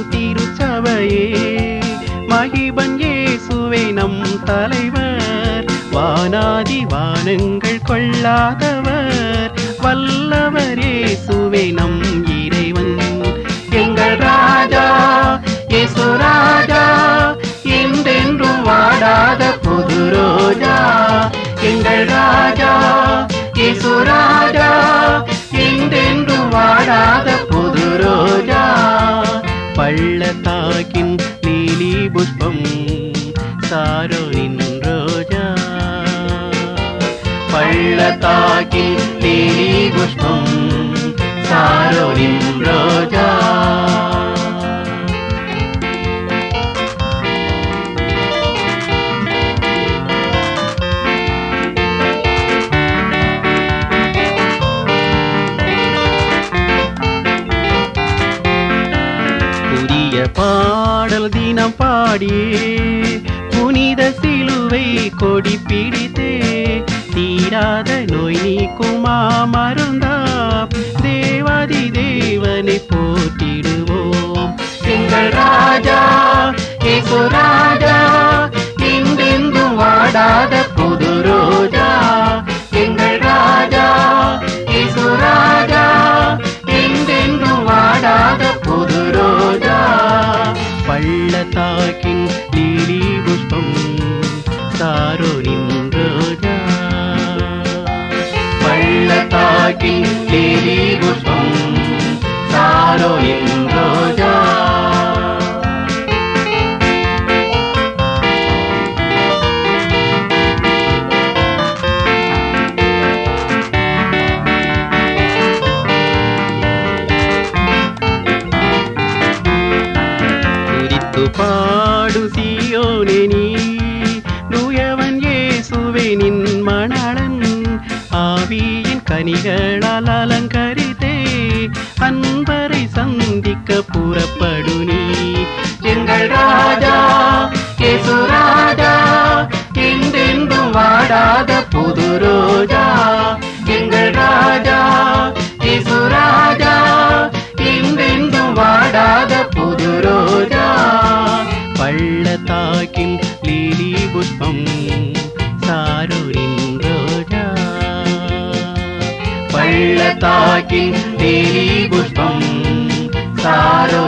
நம் திருச்சபையே மகிபன் இயேசுவே நம் தலைவர். வானாதி வானங்கள் கொள்ளாதவர் வல்லவர் இயேசுவே நம் இறைவன். எங்கள் ராஜா இயேசு ராஜா என்றென்றும் வாடாத புது ரோஜா. எங்கள் ராஜா இயேசு ராஜா കാക്കിൻ നീലി പുഷ്പം സാരോനിൻ രോജ പള്ളത്താക്കിൻ നീലി പുഷ്പം புதிய பாடல் தினம் பாடியே புனித சிலுவை கொடி பிடித்தே தீராத நோய் நீக்குமா மருந்தா? தேவாதி தேவனை போட்டிடுவோம் எங்கள் ராஜா சியோனே நீ தூயவன் இயேசுவே நின் மணலன். ஆவியின் கனிகளால் அலங்கரித்தே அன்பரை சந்திக்க புறப்படு நீ. எங்கள் ராஜா இயேசு ராஜா என்றென்றும் வாடாத புது ரோஜா. താകിൻ ലീലി പുഷ്പം സാരൂരിൻ രോജ പള്ളത്താക്കിൻ ലീലി പുഷ്പം സാരോ